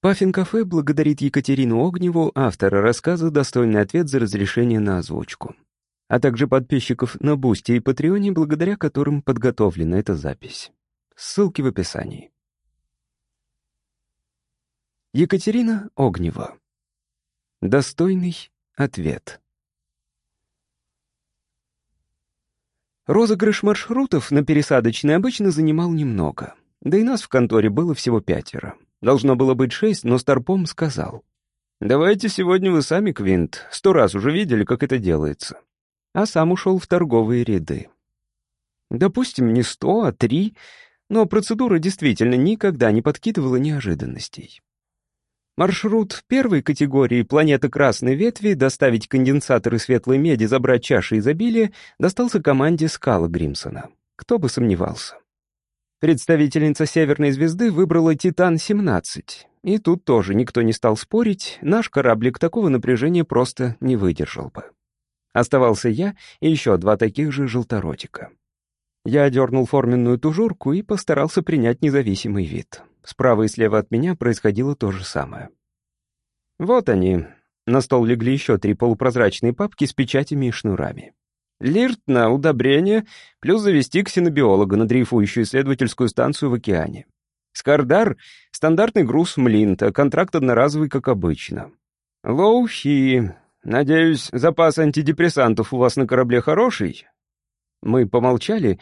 Паффин-кафе благодарит Екатерину Огневу, автора рассказа «Достойный ответ за разрешение на озвучку», а также подписчиков на Бусти и Патреоне, благодаря которым подготовлена эта запись. Ссылки в описании. Екатерина Огнева. Достойный ответ. Розыгрыш маршрутов на пересадочной обычно занимал немного. Да и нас в конторе было всего пятеро. Должно было быть шесть, но Старпом сказал. «Давайте сегодня вы сами, Квинт. Сто раз уже видели, как это делается». А сам ушел в торговые ряды. Допустим, не сто, а три, но процедура действительно никогда не подкидывала неожиданностей. Маршрут первой категории планеты Красной Ветви доставить конденсаторы светлой меди, забрать чаши изобилия достался команде Скала Гримсона. Кто бы сомневался. Представительница Северной Звезды выбрала «Титан-17». И тут тоже никто не стал спорить, наш кораблик такого напряжения просто не выдержал бы. Оставался я и еще два таких же желторотика. Я дернул форменную тужурку и постарался принять независимый вид. Справа и слева от меня происходило то же самое. Вот они. На стол легли еще три полупрозрачные папки с печатями и шнурами. Лирт на удобрение, плюс завести ксенобиолога на дрейфующую исследовательскую станцию в океане. Скардар — стандартный груз Млинта, контракт одноразовый, как обычно. Лоухи. Надеюсь, запас антидепрессантов у вас на корабле хороший? Мы помолчали.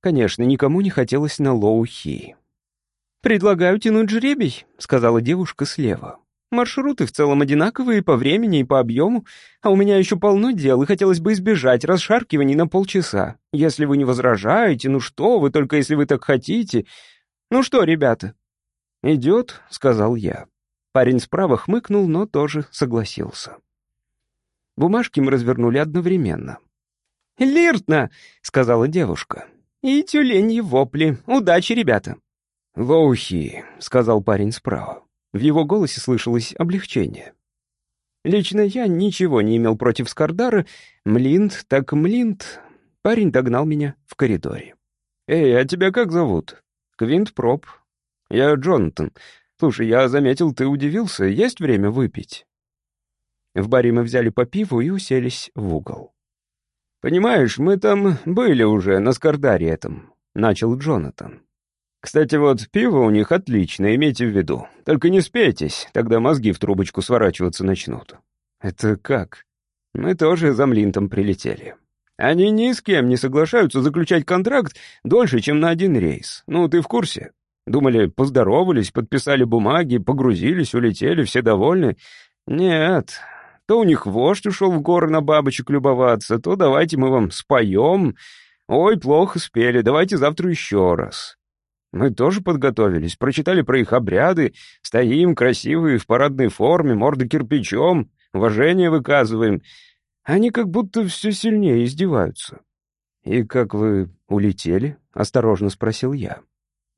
Конечно, никому не хотелось на Лоухи. «Предлагаю тянуть жребий», — сказала девушка слева. Маршруты в целом одинаковые по времени и по объему, а у меня еще полно дел, и хотелось бы избежать расшаркиваний на полчаса. Если вы не возражаете, ну что вы, только если вы так хотите. Ну что, ребята?» «Идет», — сказал я. Парень справа хмыкнул, но тоже согласился. Бумажки мы развернули одновременно. «Лиртна!» — сказала девушка. «И тюленьи вопли. Удачи, ребята!» «Лоухи», — сказал парень справа. В его голосе слышалось облегчение. Лично я ничего не имел против Скардара. Млинт так Млинт. Парень догнал меня в коридоре. «Эй, а тебя как зовут?» «Квинт Проб». «Я Джонатан. Слушай, я заметил, ты удивился. Есть время выпить?» В баре мы взяли по пиву и уселись в угол. «Понимаешь, мы там были уже, на Скардаре этом», — начал Джонатан. Кстати, вот пиво у них отличное, имейте в виду. Только не спейтесь, тогда мозги в трубочку сворачиваться начнут. Это как? Мы тоже за Млинтом прилетели. Они ни с кем не соглашаются заключать контракт дольше, чем на один рейс. Ну, ты в курсе? Думали, поздоровались, подписали бумаги, погрузились, улетели, все довольны. Нет, то у них вождь ушел в горы на бабочек любоваться, то давайте мы вам споем. Ой, плохо спели, давайте завтра еще раз. Мы тоже подготовились, прочитали про их обряды, стоим красивые в парадной форме, морды кирпичом, уважение выказываем. Они как будто все сильнее издеваются. «И как вы улетели?» — осторожно спросил я.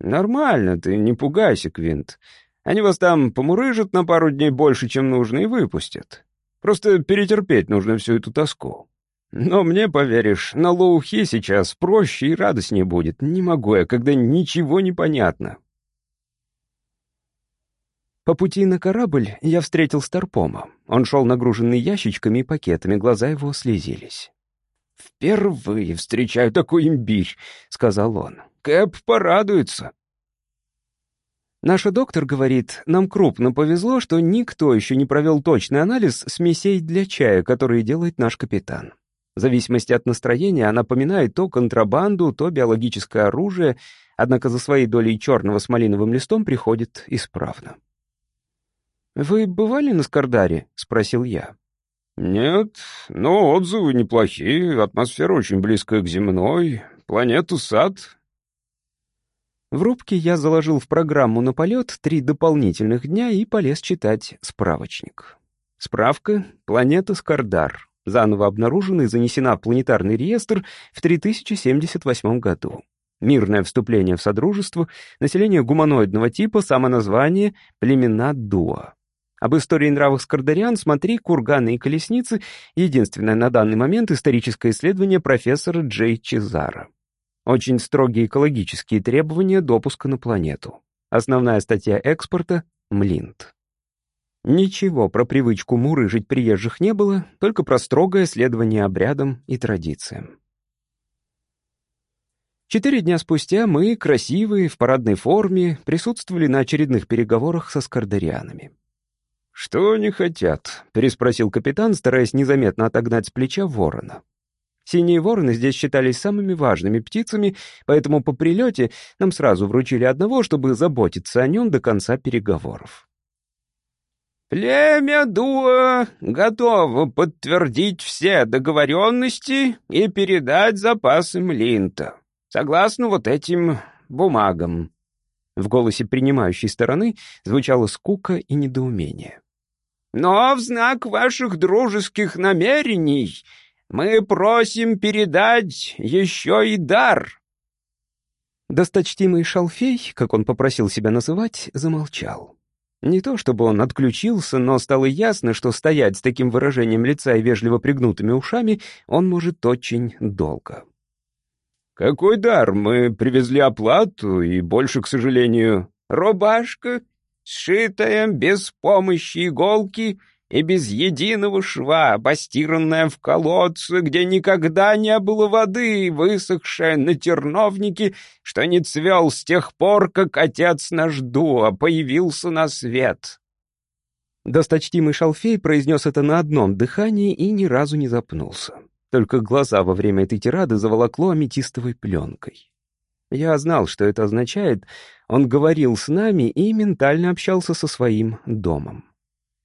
«Нормально, ты не пугайся, Квинт. Они вас там помурыжат на пару дней больше, чем нужно, и выпустят. Просто перетерпеть нужно всю эту тоску. Но мне, поверишь, на Лоухе сейчас проще и радостнее будет. Не могу я, когда ничего не понятно. По пути на корабль я встретил Старпома. Он шел нагруженный ящичками и пакетами, глаза его слезились. «Впервые встречаю такой имбирь», — сказал он. «Кэп порадуется». Наша доктор говорит, нам крупно повезло, что никто еще не провел точный анализ смесей для чая, которые делает наш капитан. В зависимости от настроения она поминает то контрабанду, то биологическое оружие, однако за своей долей черного с малиновым листом приходит исправно. «Вы бывали на Скардаре?» — спросил я. «Нет, но отзывы неплохие, атмосфера очень близкая к земной, планету сад». В рубке я заложил в программу на полет три дополнительных дня и полез читать справочник. Справка «Планета Скардар», заново обнаружена и занесена в планетарный реестр в 3078 году. Мирное вступление в Содружество, население гуманоидного типа, самоназвание племена Дуа. Об истории нравов скардариан смотри «Курганы и колесницы», единственное на данный момент историческое исследование профессора Джей Чезара. Очень строгие экологические требования допуска на планету. Основная статья экспорта — Млинт. Ничего про привычку мурыжить приезжих не было, только про строгое следование обрядам и традициям. Четыре дня спустя мы, красивые, в парадной форме, присутствовали на очередных переговорах со скардарианами. «Что они хотят?» — переспросил капитан, стараясь незаметно отогнать с плеча ворона. Синие вороны здесь считались самыми важными птицами, поэтому по прилете нам сразу вручили одного, чтобы заботиться о нем до конца переговоров. «Племя Дуа готово подтвердить все договоренности и передать запасы Млинта, согласно вот этим бумагам». В голосе принимающей стороны звучала скука и недоумение. «Но в знак ваших дружеских намерений мы просим передать еще и дар». Досточтимый шалфей, как он попросил себя называть, замолчал. Не то чтобы он отключился, но стало ясно, что стоять с таким выражением лица и вежливо пригнутыми ушами он может очень долго. «Какой дар? Мы привезли оплату, и больше, к сожалению...» «Рубашка, сшитая без помощи иголки и без единого шва, постиранная в колодце, где никогда не было воды, высохшая на терновнике, что не цвел с тех пор, как отец наш Дуа появился на свет». Досточтимый шалфей произнес это на одном дыхании и ни разу не запнулся. Только глаза во время этой тирады заволокло аметистовой пленкой. Я знал, что это означает. Он говорил с нами и ментально общался со своим домом.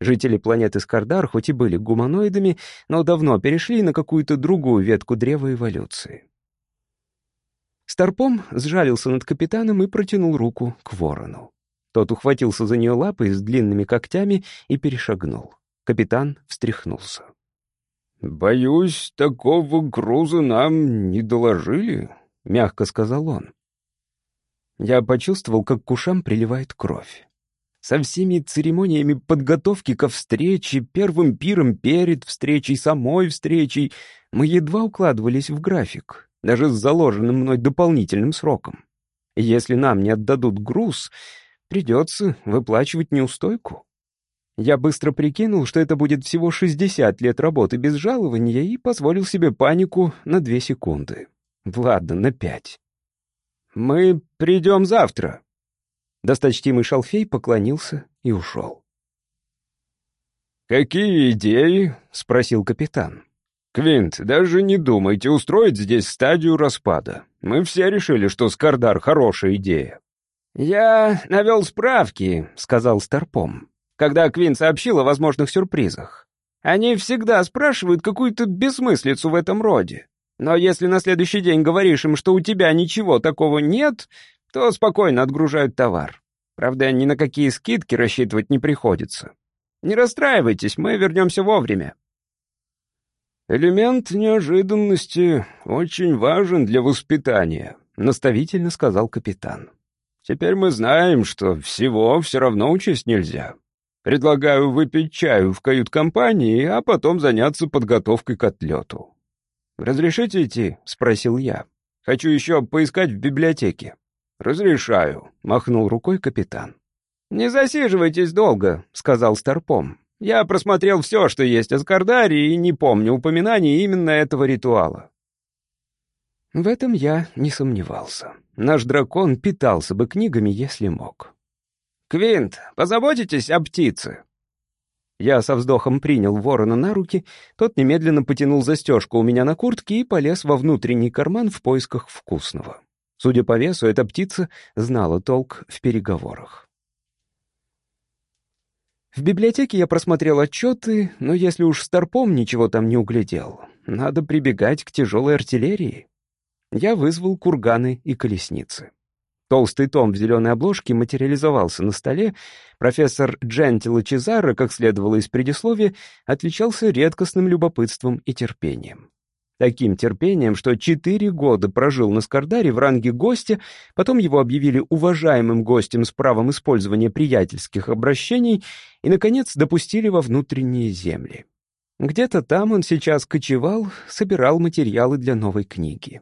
Жители планеты Скардар хоть и были гуманоидами, но давно перешли на какую-то другую ветку древа эволюции. Старпом сжалился над капитаном и протянул руку к ворону. Тот ухватился за нее лапой с длинными когтями и перешагнул. Капитан встряхнулся. «Боюсь, такого груза нам не доложили», — мягко сказал он. Я почувствовал, как к ушам приливает кровь со всеми церемониями подготовки ко встрече, первым пиром перед встречей, самой встречей, мы едва укладывались в график, даже с заложенным мной дополнительным сроком. Если нам не отдадут груз, придется выплачивать неустойку. Я быстро прикинул, что это будет всего 60 лет работы без жалования и позволил себе панику на две секунды. Ладно, на пять. «Мы придем завтра», Досточтимый шалфей поклонился и ушел. «Какие идеи?» — спросил капитан. «Квинт, даже не думайте устроить здесь стадию распада. Мы все решили, что Скардар — хорошая идея». «Я навел справки», — сказал Старпом, когда Квинт сообщил о возможных сюрпризах. «Они всегда спрашивают какую-то бессмыслицу в этом роде. Но если на следующий день говоришь им, что у тебя ничего такого нет, то спокойно отгружают товар. Правда, ни на какие скидки рассчитывать не приходится. Не расстраивайтесь, мы вернемся вовремя. «Элемент неожиданности очень важен для воспитания», — наставительно сказал капитан. «Теперь мы знаем, что всего все равно учесть нельзя. Предлагаю выпить чаю в кают-компании, а потом заняться подготовкой к отлету». «Разрешите идти?» — спросил я. «Хочу еще поискать в библиотеке». «Разрешаю», — махнул рукой капитан. «Не засиживайтесь долго», — сказал Старпом. «Я просмотрел все, что есть о Скардаре, и не помню упоминаний именно этого ритуала». В этом я не сомневался. Наш дракон питался бы книгами, если мог. «Квинт, позаботитесь о птице?» Я со вздохом принял ворона на руки, тот немедленно потянул застежку у меня на куртке и полез во внутренний карман в поисках вкусного. Судя по весу, эта птица знала толк в переговорах. В библиотеке я просмотрел отчеты, но если уж Старпом ничего там не углядел, надо прибегать к тяжелой артиллерии. Я вызвал курганы и колесницы. Толстый том в зеленой обложке материализовался на столе. Профессор Джентило Чезаро, как следовало из предисловия, отличался редкостным любопытством и терпением. Таким терпением, что четыре года прожил на Скардаре в ранге гостя, потом его объявили уважаемым гостем с правом использования приятельских обращений и, наконец, допустили во внутренние земли. Где-то там он сейчас кочевал, собирал материалы для новой книги.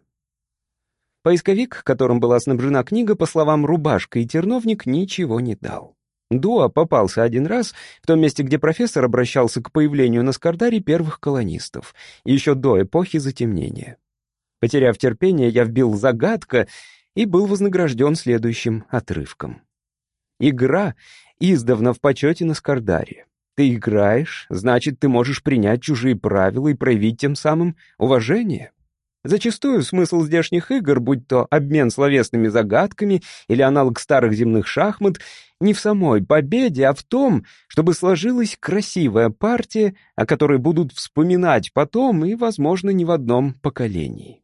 Поисковик, которым была снабжена книга, по словам Рубашка и Терновник, ничего не дал. Дуа попался один раз в том месте, где профессор обращался к появлению на Скардаре первых колонистов, еще до эпохи затемнения. Потеряв терпение, я вбил «загадка» и был вознагражден следующим отрывком. Игра издавна в почете на Скардаре. Ты играешь, значит, ты можешь принять чужие правила и проявить тем самым уважение. Зачастую смысл здешних игр, будь то обмен словесными загадками или аналог старых земных шахмат, не в самой победе, а в том, чтобы сложилась красивая партия, о которой будут вспоминать потом и, возможно, не в одном поколении.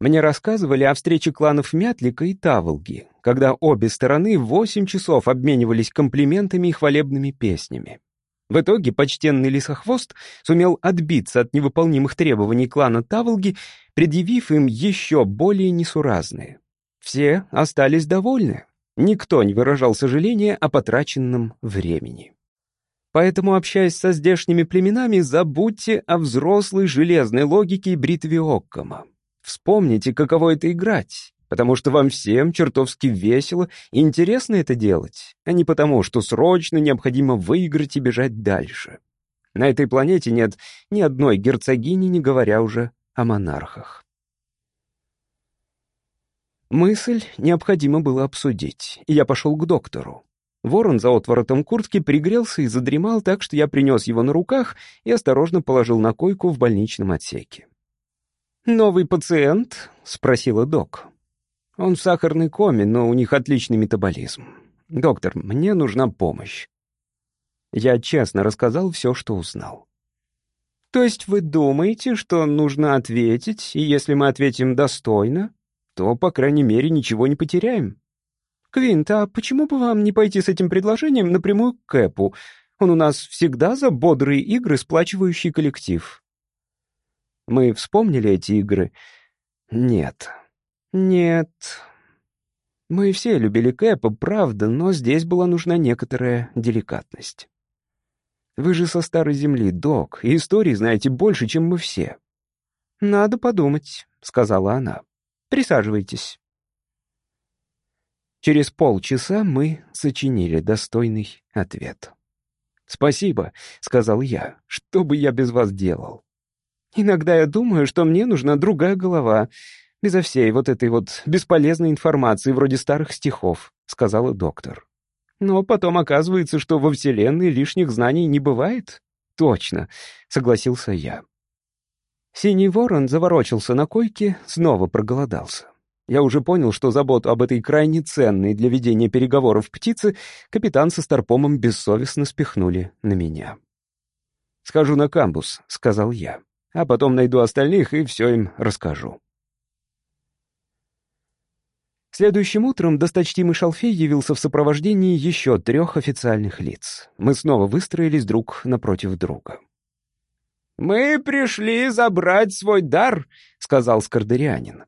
Мне рассказывали о встрече кланов Мятлика и Таволги, когда обе стороны восемь часов обменивались комплиментами и хвалебными песнями. В итоге почтенный лисохвост сумел отбиться от невыполнимых требований клана Таволги, предъявив им еще более несуразные. Все остались довольны. Никто не выражал сожаления о потраченном времени. Поэтому, общаясь со здешними племенами, забудьте о взрослой железной логике и бритве Оккома. Вспомните, каково это играть потому что вам всем чертовски весело и интересно это делать, а не потому, что срочно необходимо выиграть и бежать дальше. На этой планете нет ни одной герцогини, не говоря уже о монархах. Мысль необходимо было обсудить, и я пошел к доктору. Ворон за отворотом куртки пригрелся и задремал так, что я принес его на руках и осторожно положил на койку в больничном отсеке. «Новый пациент?» — спросила док. Он в сахарной коме, но у них отличный метаболизм. Доктор, мне нужна помощь. Я честно рассказал все, что узнал. То есть вы думаете, что нужно ответить, и если мы ответим достойно, то, по крайней мере, ничего не потеряем? Квинт, а почему бы вам не пойти с этим предложением напрямую к Кэпу? Он у нас всегда за бодрые игры, сплачивающий коллектив. Мы вспомнили эти игры? Нет. «Нет. Мы все любили Кэпа, правда, но здесь была нужна некоторая деликатность. Вы же со старой земли, док, и истории знаете больше, чем мы все». «Надо подумать», — сказала она. «Присаживайтесь». Через полчаса мы сочинили достойный ответ. «Спасибо», — сказал я. «Что бы я без вас делал?» «Иногда я думаю, что мне нужна другая голова», Безо всей вот этой вот бесполезной информации вроде старых стихов», — сказала доктор. «Но потом оказывается, что во Вселенной лишних знаний не бывает». «Точно», — согласился я. Синий ворон заворочился на койке, снова проголодался. Я уже понял, что заботу об этой крайне ценной для ведения переговоров птице капитан со Старпомом бессовестно спихнули на меня. «Схожу на камбус», — сказал я, «а потом найду остальных и все им расскажу». Следующим утром досточтимый Шалфей явился в сопровождении еще трех официальных лиц. Мы снова выстроились друг напротив друга. «Мы пришли забрать свой дар», — сказал скардерианин.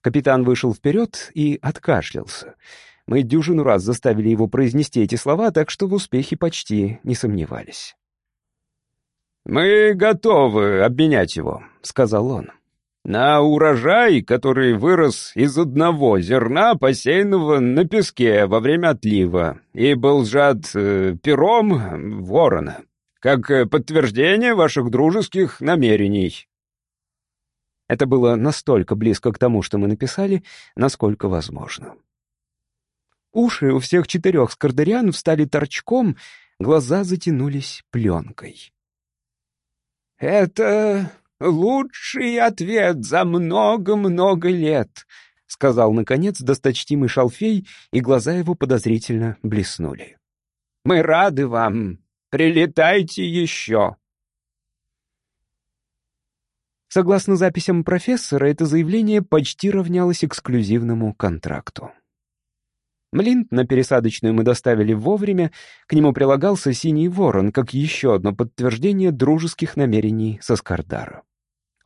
Капитан вышел вперед и откашлялся. Мы дюжину раз заставили его произнести эти слова, так что в успехе почти не сомневались. «Мы готовы обменять его», — сказал он на урожай, который вырос из одного зерна, посеянного на песке во время отлива, и был сжат э, пером ворона, как э, подтверждение ваших дружеских намерений». Это было настолько близко к тому, что мы написали, насколько возможно. Уши у всех четырех скардериан встали торчком, глаза затянулись пленкой. «Это лучший ответ за много-много лет», — сказал, наконец, досточтимый шалфей, и глаза его подозрительно блеснули. «Мы рады вам. Прилетайте еще». Согласно записям профессора, это заявление почти равнялось эксклюзивному контракту. Млинт на пересадочную мы доставили вовремя, к нему прилагался синий ворон, как еще одно подтверждение дружеских намерений со Скардара.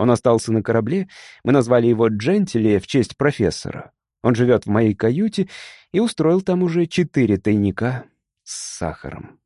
Он остался на корабле, мы назвали его Джентили в честь профессора. Он живет в моей каюте и устроил там уже четыре тайника с сахаром.